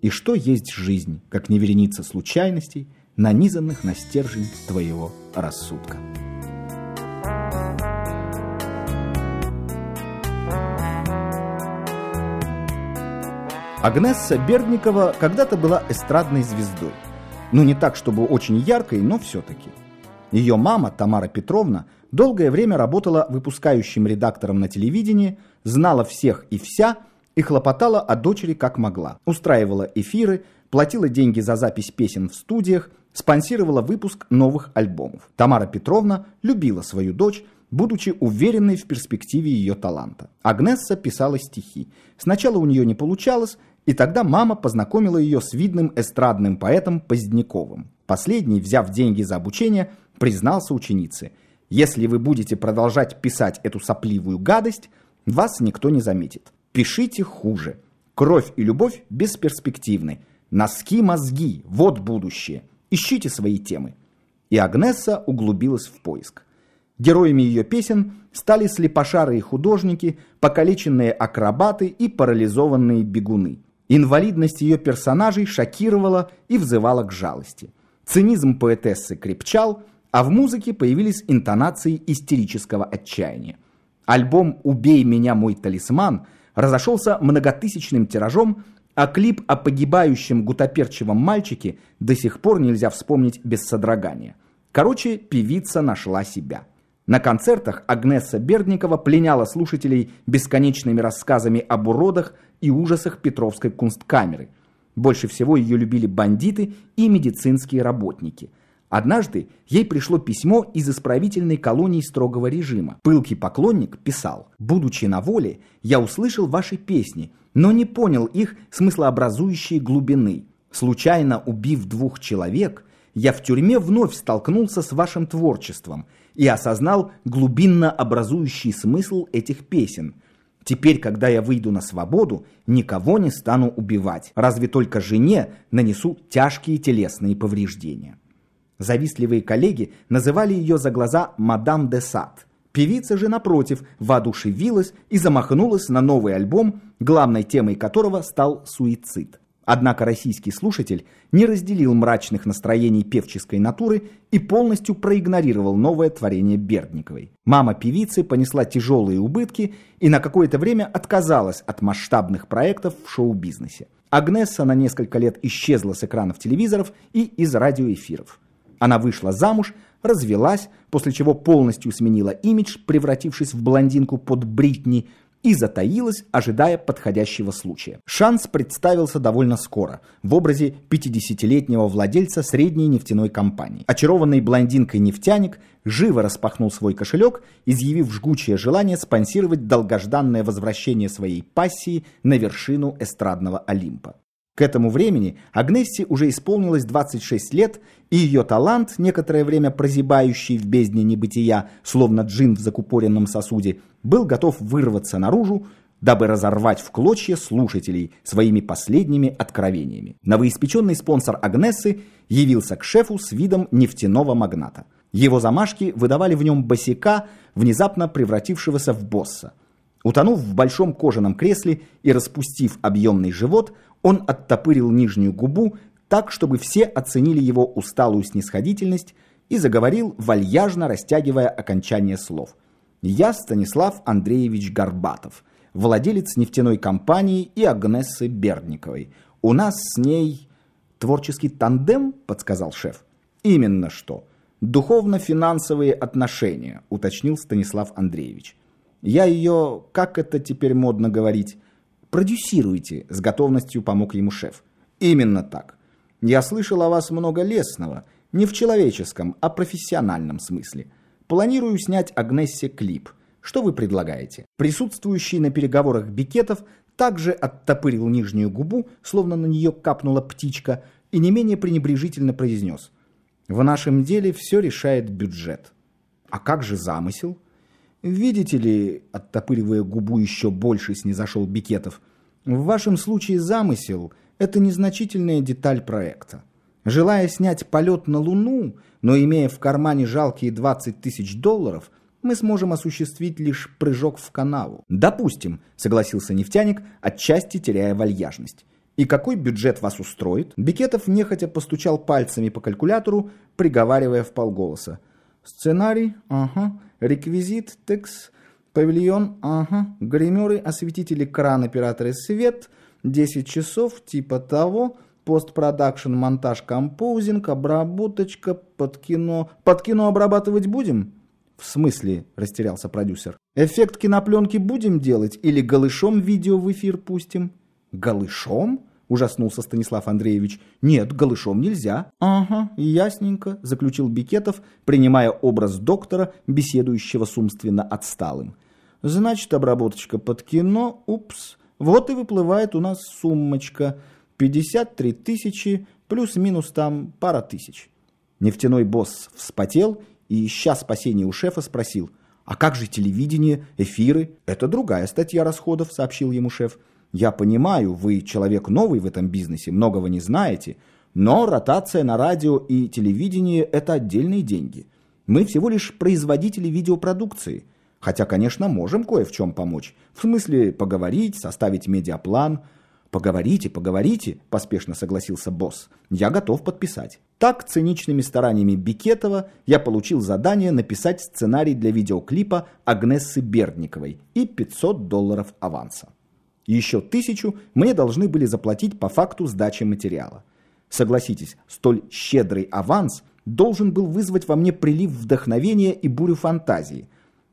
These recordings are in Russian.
И что есть жизнь, как не вереница случайностей, нанизанных на стержень твоего рассудка? Агнесса Бердникова когда-то была эстрадной звездой. Ну, не так, чтобы очень яркой, но все-таки. Ее мама, Тамара Петровна, долгое время работала выпускающим редактором на телевидении, знала всех и вся и хлопотала о дочери как могла. Устраивала эфиры, платила деньги за запись песен в студиях, спонсировала выпуск новых альбомов. Тамара Петровна любила свою дочь, будучи уверенной в перспективе ее таланта. Агнесса писала стихи. Сначала у нее не получалось, и тогда мама познакомила ее с видным эстрадным поэтом Поздняковым. Последний, взяв деньги за обучение, признался ученице, «Если вы будете продолжать писать эту сопливую гадость, вас никто не заметит. Пишите хуже. Кровь и любовь бесперспективны. Носки-мозги, вот будущее. Ищите свои темы». И Агнесса углубилась в поиск. Героями ее песен стали слепошарые художники, покалеченные акробаты и парализованные бегуны. Инвалидность ее персонажей шокировала и взывала к жалости. Цинизм поэтессы крепчал, а в музыке появились интонации истерического отчаяния. Альбом «Убей меня, мой талисман» разошелся многотысячным тиражом, а клип о погибающем гутоперчивом мальчике до сих пор нельзя вспомнить без содрогания. Короче, певица нашла себя. На концертах Агнесса Бердникова пленяла слушателей бесконечными рассказами об уродах и ужасах Петровской кунсткамеры. Больше всего ее любили бандиты и медицинские работники – Однажды ей пришло письмо из исправительной колонии строгого режима. Пылкий поклонник писал, «Будучи на воле, я услышал ваши песни, но не понял их смыслообразующей глубины. Случайно убив двух человек, я в тюрьме вновь столкнулся с вашим творчеством и осознал глубинно образующий смысл этих песен. Теперь, когда я выйду на свободу, никого не стану убивать, разве только жене нанесу тяжкие телесные повреждения». Завистливые коллеги называли ее за глаза «Мадам де Сад». Певица же, напротив, воодушевилась и замахнулась на новый альбом, главной темой которого стал суицид. Однако российский слушатель не разделил мрачных настроений певческой натуры и полностью проигнорировал новое творение Бердниковой. Мама певицы понесла тяжелые убытки и на какое-то время отказалась от масштабных проектов в шоу-бизнесе. Агнесса на несколько лет исчезла с экранов телевизоров и из радиоэфиров. Она вышла замуж, развелась, после чего полностью сменила имидж, превратившись в блондинку под Бритни, и затаилась, ожидая подходящего случая. Шанс представился довольно скоро, в образе 50-летнего владельца средней нефтяной компании. Очарованный блондинкой-нефтяник живо распахнул свой кошелек, изъявив жгучее желание спонсировать долгожданное возвращение своей пассии на вершину эстрадного Олимпа. К этому времени Агнессе уже исполнилось 26 лет, и ее талант, некоторое время прозябающий в бездне небытия, словно джин в закупоренном сосуде, был готов вырваться наружу, дабы разорвать в клочья слушателей своими последними откровениями. Новоиспеченный спонсор Агнессы явился к шефу с видом нефтяного магната. Его замашки выдавали в нем босика, внезапно превратившегося в босса. Утонув в большом кожаном кресле и распустив объемный живот, он оттопырил нижнюю губу так, чтобы все оценили его усталую снисходительность и заговорил, вальяжно растягивая окончание слов. «Я Станислав Андреевич Горбатов, владелец нефтяной компании и Агнессы Бердниковой. У нас с ней творческий тандем», — подсказал шеф. «Именно что. Духовно-финансовые отношения», — уточнил Станислав Андреевич. «Я ее, как это теперь модно говорить, Продюсируйте, с готовностью помог ему шеф. Именно так. Я слышал о вас много лесного, не в человеческом, а профессиональном смысле. Планирую снять Агнессе клип. Что вы предлагаете? Присутствующий на переговорах Бикетов также оттопырил нижнюю губу, словно на нее капнула птичка, и не менее пренебрежительно произнес. В нашем деле все решает бюджет. А как же замысел? «Видите ли, — оттопыривая губу еще больше, снизошел Бикетов, — в вашем случае замысел — это незначительная деталь проекта. Желая снять полет на Луну, но имея в кармане жалкие 20 тысяч долларов, мы сможем осуществить лишь прыжок в канаву. «Допустим», — согласился нефтяник, отчасти теряя вальяжность. И какой бюджет вас устроит? Бекетов нехотя постучал пальцами по калькулятору, приговаривая в полголоса. Сценарий, ага, реквизит, текст, павильон, ага, гримеры, осветители, кран, операторы, свет, 10 часов, типа того, постпродакшн, монтаж, композинг, обработочка, под кино. Под кино обрабатывать будем? В смысле, растерялся продюсер. Эффект кинопленки будем делать или голышом видео в эфир пустим? Голышом? Ужаснулся Станислав Андреевич. Нет, голышом нельзя. Ага, ясненько, заключил Бикетов, принимая образ доктора, беседующего с умственно отсталым. Значит, обработочка под кино, упс. Вот и выплывает у нас суммочка. 53 тысячи, плюс-минус там пара тысяч. Нефтяной босс вспотел и, ища спасения у шефа, спросил, «А как же телевидение, эфиры?» «Это другая статья расходов», — сообщил ему шеф. Я понимаю, вы человек новый в этом бизнесе, многого не знаете, но ротация на радио и телевидении – это отдельные деньги. Мы всего лишь производители видеопродукции. Хотя, конечно, можем кое в чем помочь. В смысле поговорить, составить медиаплан. «Поговорите, поговорите», – поспешно согласился босс. «Я готов подписать». Так, циничными стараниями Бикетова, я получил задание написать сценарий для видеоклипа Агнессы Бердниковой и 500 долларов аванса еще тысячу мне должны были заплатить по факту сдачи материала. Согласитесь, столь щедрый аванс должен был вызвать во мне прилив вдохновения и бурю фантазии.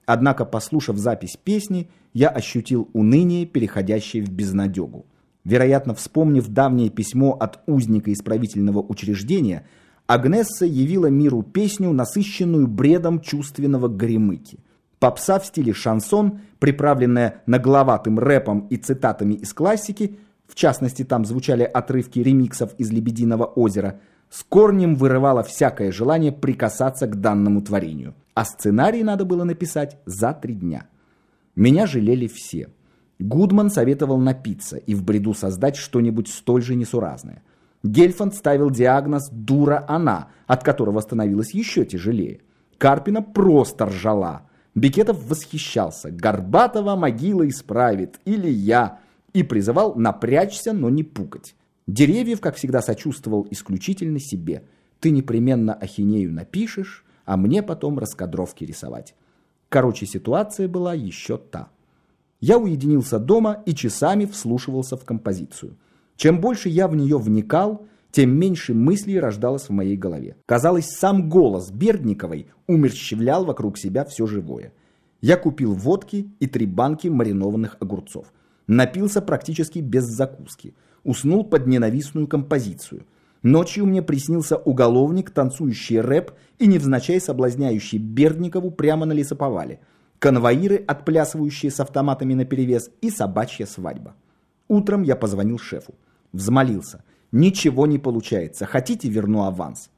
Однако, послушав запись песни, я ощутил уныние, переходящее в безнадегу. Вероятно, вспомнив давнее письмо от узника исправительного учреждения, Агнесса явила миру песню, насыщенную бредом чувственного горемыки. Попса в стиле шансон, приправленная нагловатым рэпом и цитатами из классики, в частности там звучали отрывки ремиксов из «Лебединого озера», с корнем вырывала всякое желание прикасаться к данному творению. А сценарий надо было написать за три дня. Меня жалели все. Гудман советовал напиться и в бреду создать что-нибудь столь же несуразное. Гельфанд ставил диагноз «дура она», от которого становилось еще тяжелее. Карпина просто ржала – Бекетов восхищался. Горбатова могила исправит, или я, и призывал напрячься, но не пукать. Деревьев, как всегда, сочувствовал исключительно себе. Ты непременно ахинею напишешь, а мне потом раскадровки рисовать. Короче, ситуация была еще та. Я уединился дома и часами вслушивался в композицию. Чем больше я в нее вникал, тем меньше мыслей рождалось в моей голове. Казалось, сам голос Бердниковой умерщвлял вокруг себя все живое. Я купил водки и три банки маринованных огурцов. Напился практически без закуски. Уснул под ненавистную композицию. Ночью мне приснился уголовник, танцующий рэп и невзначай соблазняющий Бердникову прямо на лесоповале. Конвоиры, отплясывающие с автоматами наперевес, и собачья свадьба. Утром я позвонил шефу. Взмолился – Ничего не получается. Хотите, верну аванс.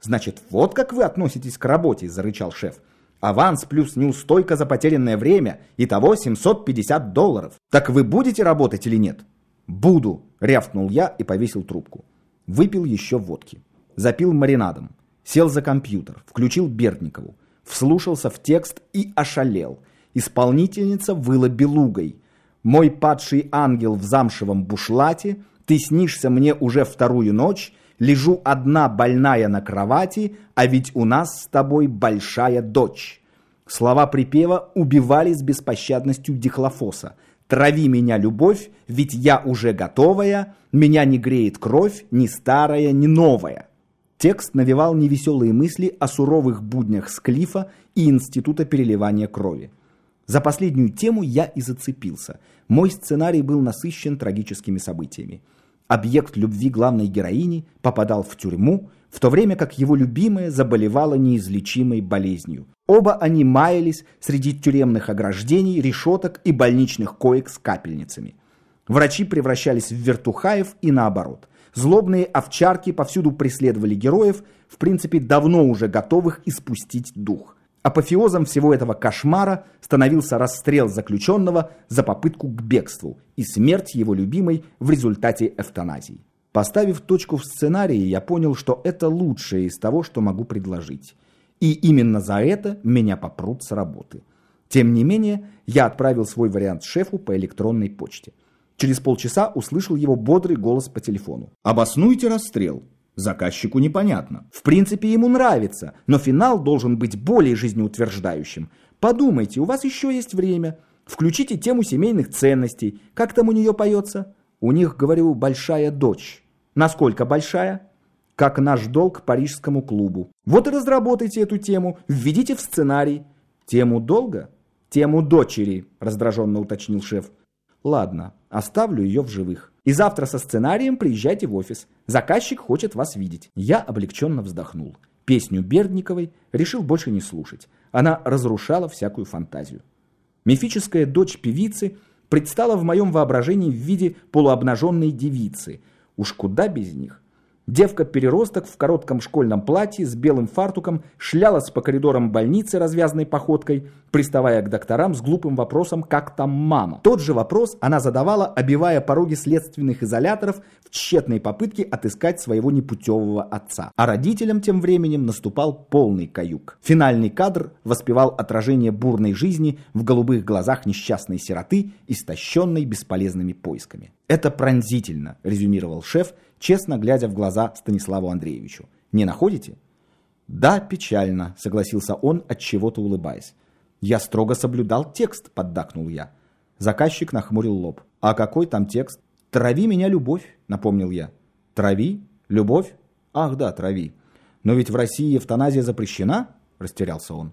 Значит, вот как вы относитесь к работе, зарычал шеф. Аванс плюс неустойка за потерянное время. Итого 750 долларов. Так вы будете работать или нет? Буду, рявкнул я и повесил трубку. Выпил еще водки. Запил маринадом. Сел за компьютер, включил Бердникову. Вслушался в текст и ошалел. Исполнительница выла белугой. Мой падший ангел в замшевом бушлате – ты снишься мне уже вторую ночь, лежу одна больная на кровати, а ведь у нас с тобой большая дочь. Слова припева убивали с беспощадностью дихлофоса. «Трави меня, любовь, ведь я уже готовая, меня не греет кровь, ни старая, ни новая». Текст навевал невеселые мысли о суровых буднях Склифа и Института переливания крови. За последнюю тему я и зацепился. Мой сценарий был насыщен трагическими событиями. Объект любви главной героини попадал в тюрьму, в то время как его любимая заболевала неизлечимой болезнью. Оба они маялись среди тюремных ограждений, решеток и больничных коек с капельницами. Врачи превращались в вертухаев и наоборот. Злобные овчарки повсюду преследовали героев, в принципе давно уже готовых испустить дух. Апофеозом всего этого кошмара становился расстрел заключенного за попытку к бегству и смерть его любимой в результате эвтаназии. Поставив точку в сценарии, я понял, что это лучшее из того, что могу предложить. И именно за это меня попрут с работы. Тем не менее, я отправил свой вариант шефу по электронной почте. Через полчаса услышал его бодрый голос по телефону. «Обоснуйте расстрел». Заказчику непонятно. В принципе, ему нравится, но финал должен быть более жизнеутверждающим. Подумайте, у вас еще есть время. Включите тему семейных ценностей. Как там у нее поется? У них, говорю, большая дочь. Насколько большая? Как наш долг парижскому клубу. Вот и разработайте эту тему, введите в сценарий. Тему долга? Тему дочери, раздраженно уточнил шеф. Ладно, оставлю ее в живых. И завтра со сценарием приезжайте в офис. Заказчик хочет вас видеть. Я облегченно вздохнул. Песню Бердниковой решил больше не слушать. Она разрушала всякую фантазию. Мифическая дочь певицы предстала в моем воображении в виде полуобнаженной девицы. Уж куда без них. Девка-переросток в коротком школьном платье с белым фартуком шлялась по коридорам больницы развязной походкой, приставая к докторам с глупым вопросом «Как там мама?». Тот же вопрос она задавала, обивая пороги следственных изоляторов в тщетной попытке отыскать своего непутевого отца. А родителям тем временем наступал полный каюк. Финальный кадр воспевал отражение бурной жизни в голубых глазах несчастной сироты, истощенной бесполезными поисками. «Это пронзительно», – резюмировал шеф, честно глядя в глаза Станиславу Андреевичу. «Не находите?» «Да, печально», — согласился он, от чего-то улыбаясь. «Я строго соблюдал текст», — поддакнул я. Заказчик нахмурил лоб. «А какой там текст?» «Трави меня, любовь», — напомнил я. «Трави? Любовь? Ах да, трави. Но ведь в России эвтаназия запрещена?» — растерялся он.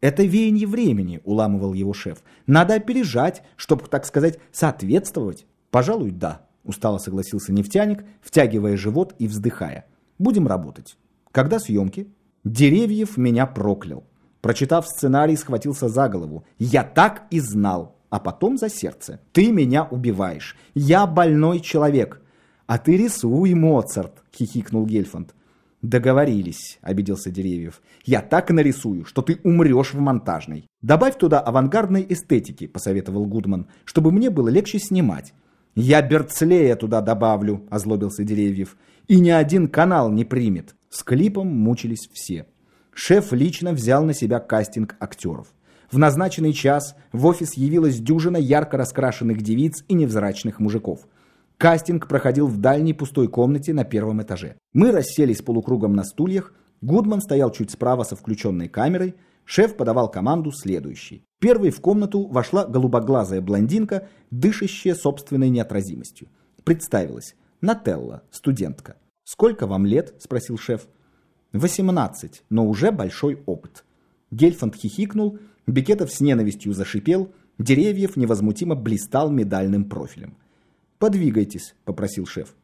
«Это веяние времени», — уламывал его шеф. «Надо опережать, чтобы, так сказать, соответствовать». «Пожалуй, да», устало согласился нефтяник, втягивая живот и вздыхая. Будем работать. Когда съемки? Деревьев меня проклял. Прочитав сценарий, схватился за голову. Я так и знал. А потом за сердце. Ты меня убиваешь. Я больной человек. А ты рисуй, Моцарт, хихикнул Гельфанд. Договорились, обиделся Деревьев. Я так нарисую, что ты умрешь в монтажной. Добавь туда авангардной эстетики, посоветовал Гудман, чтобы мне было легче снимать. «Я Берцлея туда добавлю», – озлобился Деревьев. «И ни один канал не примет». С клипом мучились все. Шеф лично взял на себя кастинг актеров. В назначенный час в офис явилась дюжина ярко раскрашенных девиц и невзрачных мужиков. Кастинг проходил в дальней пустой комнате на первом этаже. Мы расселись полукругом на стульях, Гудман стоял чуть справа со включенной камерой, шеф подавал команду следующий. Первой в комнату вошла голубоглазая блондинка, дышащая собственной неотразимостью. Представилась. Нателла, студентка. «Сколько вам лет?» – спросил шеф. «Восемнадцать, но уже большой опыт». Гельфанд хихикнул, Бекетов с ненавистью зашипел, Деревьев невозмутимо блистал медальным профилем. «Подвигайтесь», – попросил шеф.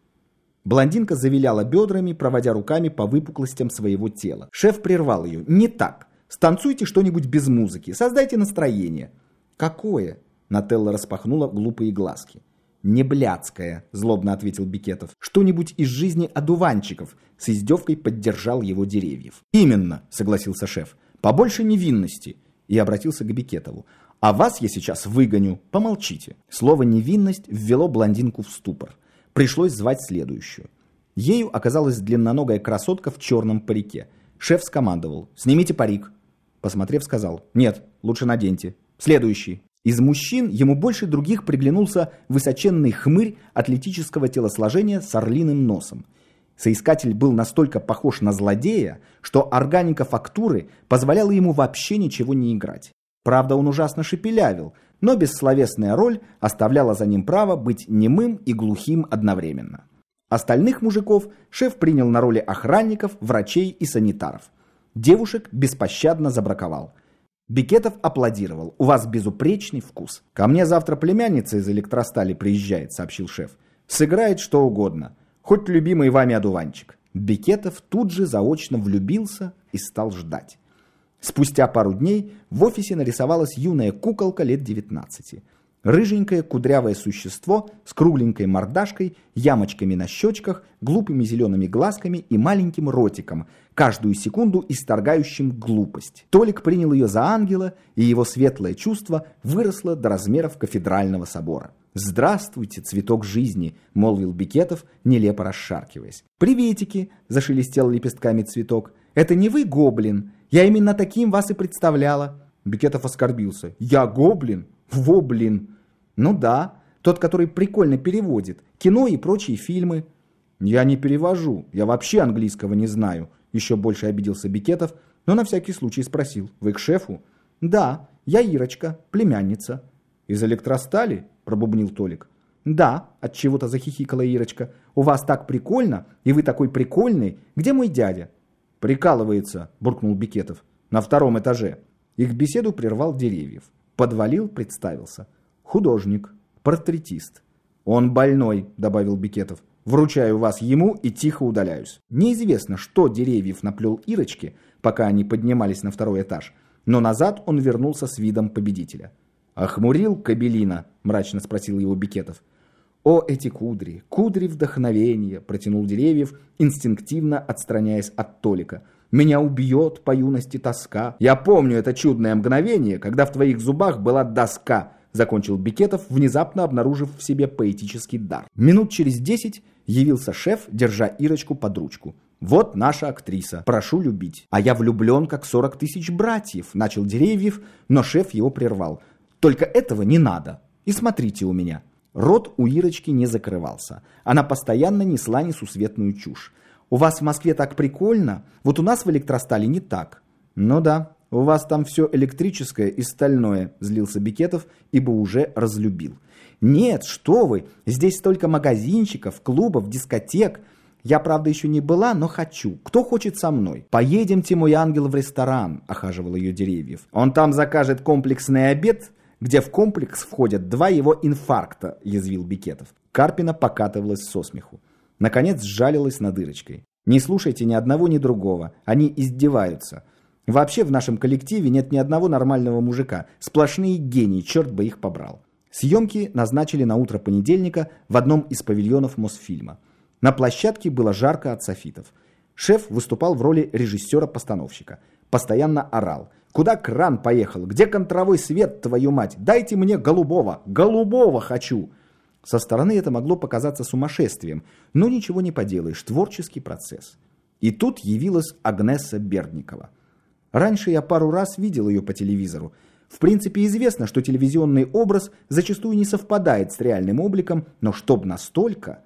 Блондинка завиляла бедрами, проводя руками по выпуклостям своего тела. Шеф прервал ее. «Не так. Станцуйте что-нибудь без музыки, создайте настроение. Какое? Нателла распахнула глупые глазки. «Не блядское», – злобно ответил Бикетов. «Что-нибудь из жизни одуванчиков», – с издевкой поддержал его деревьев. «Именно», – согласился шеф. «Побольше невинности». И обратился к Бикетову. «А вас я сейчас выгоню. Помолчите». Слово «невинность» ввело блондинку в ступор. Пришлось звать следующую. Ею оказалась длинноногая красотка в черном парике. Шеф скомандовал «Снимите парик». Посмотрев, сказал «Нет, лучше наденьте». Следующий. Из мужчин ему больше других приглянулся высоченный хмырь атлетического телосложения с орлиным носом. Соискатель был настолько похож на злодея, что органика фактуры позволяла ему вообще ничего не играть. Правда, он ужасно шепелявил, но бессловесная роль оставляла за ним право быть немым и глухим одновременно. Остальных мужиков шеф принял на роли охранников, врачей и санитаров. Девушек беспощадно забраковал. Бикетов аплодировал. «У вас безупречный вкус». «Ко мне завтра племянница из электростали приезжает», — сообщил шеф. «Сыграет что угодно. Хоть любимый вами одуванчик». Бикетов тут же заочно влюбился и стал ждать. Спустя пару дней в офисе нарисовалась юная куколка лет 19. Рыженькое кудрявое существо с кругленькой мордашкой, ямочками на щечках, глупыми зелеными глазками и маленьким ротиком, каждую секунду исторгающим глупость. Толик принял ее за ангела, и его светлое чувство выросло до размеров кафедрального собора. «Здравствуйте, цветок жизни!» — молвил Бикетов, нелепо расшаркиваясь. «Приветики!» — зашелестел лепестками цветок. «Это не вы, гоблин? Я именно таким вас и представляла!» Бикетов оскорбился. «Я гоблин? Во, блин!» Ну да, Тот, который прикольно переводит. Кино и прочие фильмы. Я не перевожу. Я вообще английского не знаю. Еще больше обиделся Бикетов, но на всякий случай спросил. Вы к шефу? Да, я Ирочка, племянница. Из электростали? Пробубнил Толик. Да, от чего-то захихикала Ирочка. У вас так прикольно, и вы такой прикольный. Где мой дядя? Прикалывается, буркнул Бикетов. На втором этаже. Их беседу прервал Деревьев. Подвалил, представился. Художник, портретист. Он больной, добавил Бикетов. Вручаю вас ему и тихо удаляюсь. Неизвестно, что Деревьев наплел Ирочке, пока они поднимались на второй этаж, но назад он вернулся с видом победителя. «Охмурил Кабелина?» – мрачно спросил его Бикетов. «О, эти кудри! Кудри вдохновения!» – протянул Деревьев, инстинктивно отстраняясь от Толика. «Меня убьет по юности тоска. Я помню это чудное мгновение, когда в твоих зубах была доска», – закончил Бикетов, внезапно обнаружив в себе поэтический дар. Минут через десять явился шеф, держа Ирочку под ручку. «Вот наша актриса. Прошу любить. А я влюблен, как сорок тысяч братьев», – начал Деревьев, но шеф его прервал. «Только этого не надо. И смотрите у меня». Рот у Ирочки не закрывался. Она постоянно несла несусветную чушь. «У вас в Москве так прикольно, вот у нас в электростале не так». «Ну да, у вас там все электрическое и стальное», – злился Бикетов, ибо уже разлюбил. «Нет, что вы, здесь столько магазинчиков, клубов, дискотек. Я, правда, еще не была, но хочу. Кто хочет со мной? Поедемте, мой ангел, в ресторан», – охаживал ее Деревьев. «Он там закажет комплексный обед где в комплекс входят два его инфаркта, язвил Бикетов. Карпина покатывалась со смеху. Наконец сжалилась над дырочкой. Не слушайте ни одного, ни другого. Они издеваются. Вообще в нашем коллективе нет ни одного нормального мужика. Сплошные гении, черт бы их побрал. Съемки назначили на утро понедельника в одном из павильонов Мосфильма. На площадке было жарко от софитов. Шеф выступал в роли режиссера-постановщика. Постоянно орал. Куда кран поехал? Где контровой свет, твою мать? Дайте мне голубого! Голубого хочу!» Со стороны это могло показаться сумасшествием, но ничего не поделаешь, творческий процесс. И тут явилась Агнеса Бердникова. Раньше я пару раз видел ее по телевизору. В принципе, известно, что телевизионный образ зачастую не совпадает с реальным обликом, но чтоб настолько...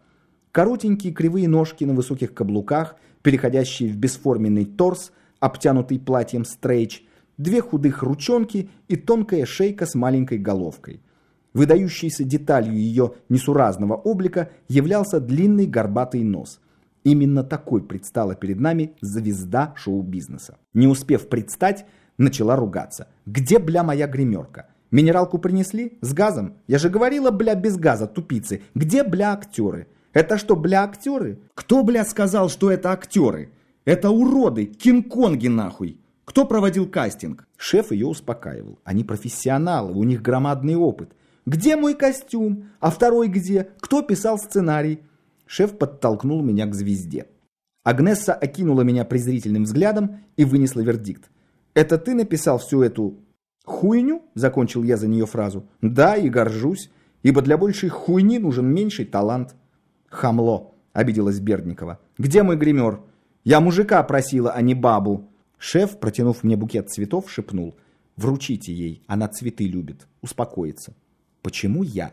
Коротенькие кривые ножки на высоких каблуках, переходящие в бесформенный торс, обтянутый платьем стрейч – две худых ручонки и тонкая шейка с маленькой головкой. Выдающейся деталью ее несуразного облика являлся длинный горбатый нос. Именно такой предстала перед нами звезда шоу-бизнеса. Не успев предстать, начала ругаться. «Где, бля, моя гримерка? Минералку принесли? С газом? Я же говорила, бля, без газа, тупицы. Где, бля, актеры? Это что, бля, актеры? Кто, бля, сказал, что это актеры? Это уроды, Кинг-Конги нахуй!» Кто проводил кастинг? Шеф ее успокаивал. Они профессионалы, у них громадный опыт. Где мой костюм? А второй где? Кто писал сценарий? Шеф подтолкнул меня к звезде. Агнесса окинула меня презрительным взглядом и вынесла вердикт. «Это ты написал всю эту хуйню?» Закончил я за нее фразу. «Да, и горжусь, ибо для большей хуйни нужен меньший талант». «Хамло», — обиделась Бердникова. «Где мой гример? Я мужика просила, а не бабу». Шеф, протянув мне букет цветов, шепнул. «Вручите ей, она цветы любит, успокоится». «Почему я?»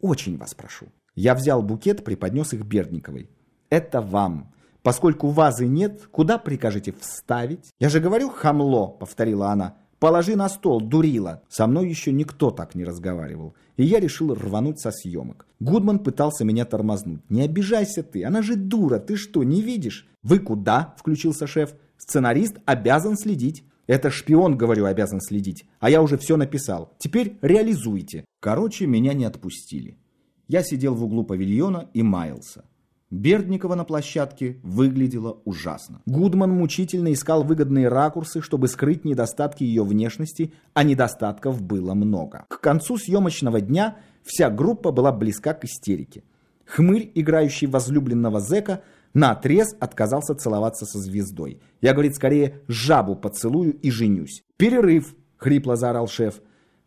«Очень вас прошу». Я взял букет, преподнес их Бердниковой. «Это вам. Поскольку вазы нет, куда прикажете вставить?» «Я же говорю, хамло», — повторила она. «Положи на стол, дурила». Со мной еще никто так не разговаривал. И я решил рвануть со съемок. Гудман пытался меня тормознуть. «Не обижайся ты, она же дура, ты что, не видишь?» «Вы куда?» — включился шеф. Сценарист обязан следить. Это шпион, говорю, обязан следить. А я уже все написал. Теперь реализуйте. Короче, меня не отпустили. Я сидел в углу павильона и маялся. Бердникова на площадке выглядела ужасно. Гудман мучительно искал выгодные ракурсы, чтобы скрыть недостатки ее внешности, а недостатков было много. К концу съемочного дня вся группа была близка к истерике. Хмырь, играющий возлюбленного зэка, на отрез отказался целоваться со звездой. Я, говорит, скорее жабу поцелую и женюсь. «Перерыв!» — хрипло заорал шеф.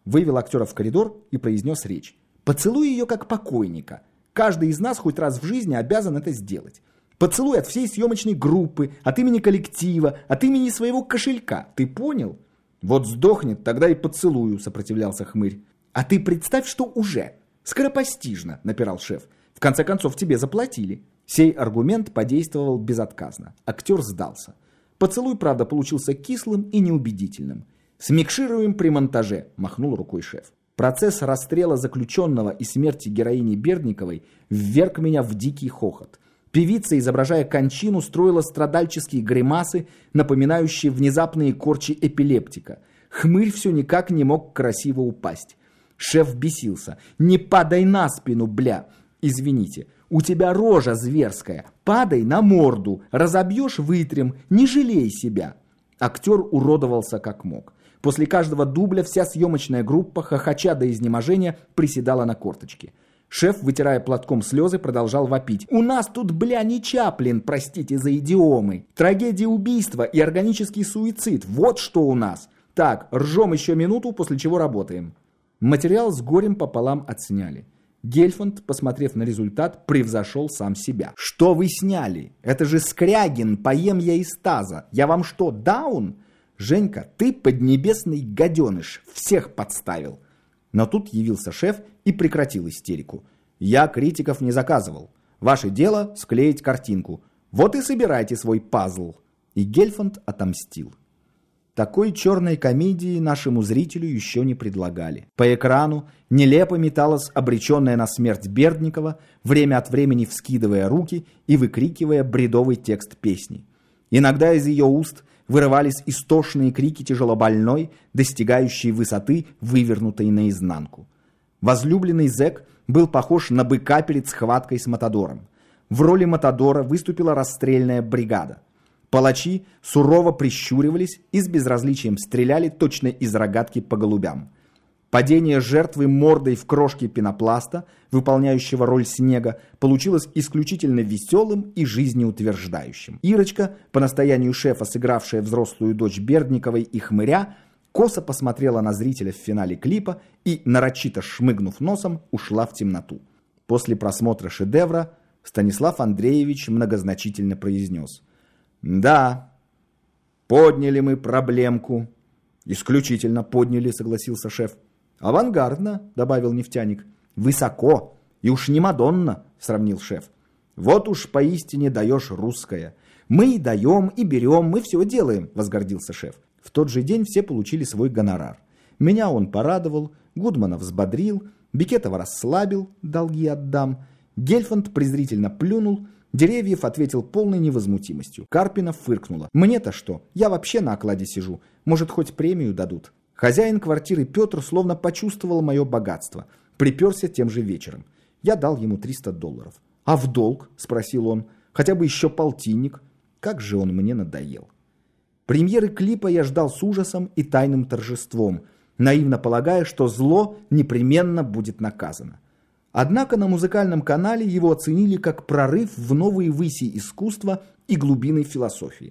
Вывел актера в коридор и произнес речь. «Поцелуй ее как покойника. Каждый из нас хоть раз в жизни обязан это сделать. Поцелуй от всей съемочной группы, от имени коллектива, от имени своего кошелька. Ты понял?» «Вот сдохнет, тогда и поцелую», — сопротивлялся хмырь. «А ты представь, что уже. «Скоропостижно», — напирал шеф. «В конце концов, тебе заплатили». Сей аргумент подействовал безотказно. Актер сдался. Поцелуй, правда, получился кислым и неубедительным. «Смикшируем при монтаже», — махнул рукой шеф. Процесс расстрела заключенного и смерти героини Бердниковой вверг меня в дикий хохот. Певица, изображая кончину, строила страдальческие гримасы, напоминающие внезапные корчи эпилептика. Хмырь все никак не мог красиво упасть. Шеф бесился. «Не падай на спину, бля!» «Извините, у тебя рожа зверская. Падай на морду. Разобьешь – вытрем. Не жалей себя». Актер уродовался как мог. После каждого дубля вся съемочная группа, хохоча до изнеможения, приседала на корточки. Шеф, вытирая платком слезы, продолжал вопить. «У нас тут, бля, не Чаплин, простите за идиомы. Трагедия убийства и органический суицид. Вот что у нас. Так, ржем еще минуту, после чего работаем». Материал с горем пополам отсняли. Гельфанд, посмотрев на результат, превзошел сам себя. «Что вы сняли? Это же Скрягин, поем я из таза. Я вам что, даун?» «Женька, ты поднебесный гаденыш, всех подставил!» Но тут явился шеф и прекратил истерику. «Я критиков не заказывал. Ваше дело склеить картинку. Вот и собирайте свой пазл». И Гельфанд отомстил. Такой черной комедии нашему зрителю еще не предлагали. По экрану нелепо металась обреченная на смерть Бердникова, время от времени вскидывая руки и выкрикивая бредовый текст песни. Иногда из ее уст вырывались истошные крики тяжелобольной, достигающие высоты, вывернутой наизнанку. Возлюбленный зэк был похож на быка перед схваткой с Матадором. В роли Матадора выступила расстрельная бригада. Палачи сурово прищуривались и с безразличием стреляли точно из рогатки по голубям. Падение жертвы мордой в крошке пенопласта, выполняющего роль снега, получилось исключительно веселым и жизнеутверждающим. Ирочка, по настоянию шефа, сыгравшая взрослую дочь Бердниковой и хмыря, косо посмотрела на зрителя в финале клипа и, нарочито шмыгнув носом, ушла в темноту. После просмотра шедевра Станислав Андреевич многозначительно произнес «Да, подняли мы проблемку». «Исключительно подняли», — согласился шеф. «Авангардно», — добавил нефтяник. «Высоко и уж не Мадонна», — сравнил шеф. «Вот уж поистине даешь русское. Мы и даем, и берем, мы все делаем», — возгордился шеф. В тот же день все получили свой гонорар. Меня он порадовал, Гудмана взбодрил, Бикетова расслабил, долги отдам. Гельфанд презрительно плюнул, Деревьев ответил полной невозмутимостью. Карпина фыркнула. «Мне-то что? Я вообще на окладе сижу. Может, хоть премию дадут?» Хозяин квартиры Петр словно почувствовал мое богатство. Приперся тем же вечером. Я дал ему 300 долларов. «А в долг?» – спросил он. «Хотя бы еще полтинник. Как же он мне надоел». Премьеры клипа я ждал с ужасом и тайным торжеством, наивно полагая, что зло непременно будет наказано. Однако на музыкальном канале его оценили как прорыв в новые выси искусства и глубины философии.